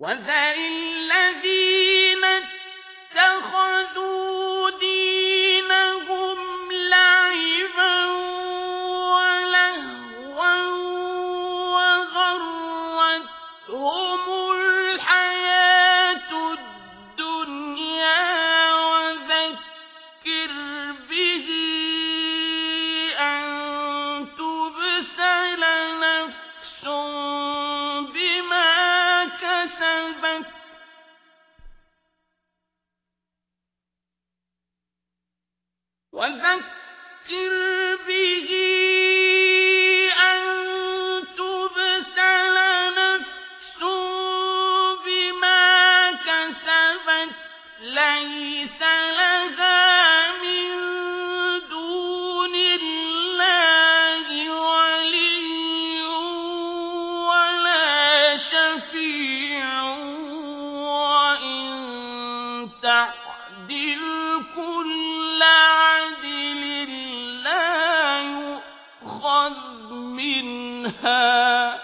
وذر الذين يؤخذ منها.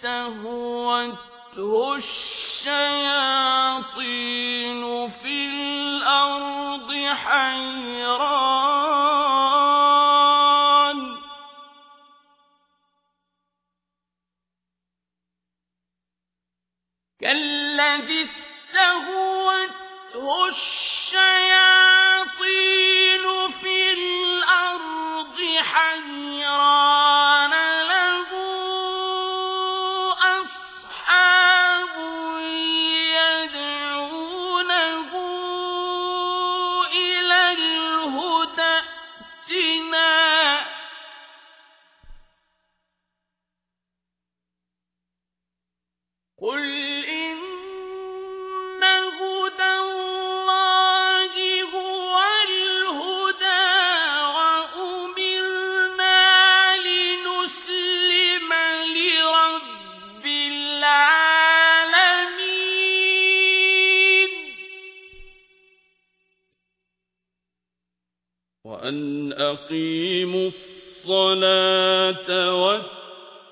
استهوته الشياطين في الأرض حيران. كالذي استهوته الشياطين وأن أقيموا الصلاة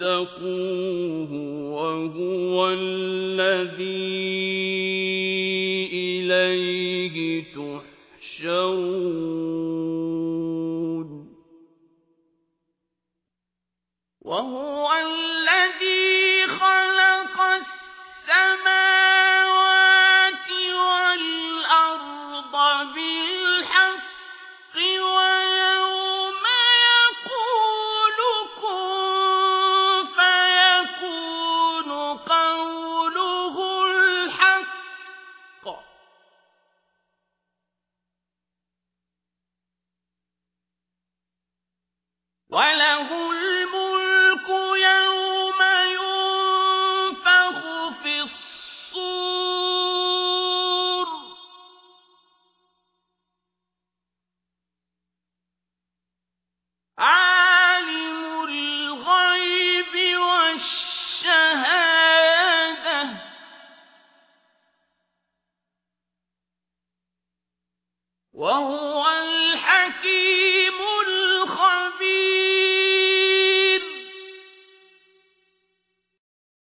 واتقوه وهو الذي إليه تحشرون. وهو الذي وهو الحكيم.